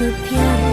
The piano.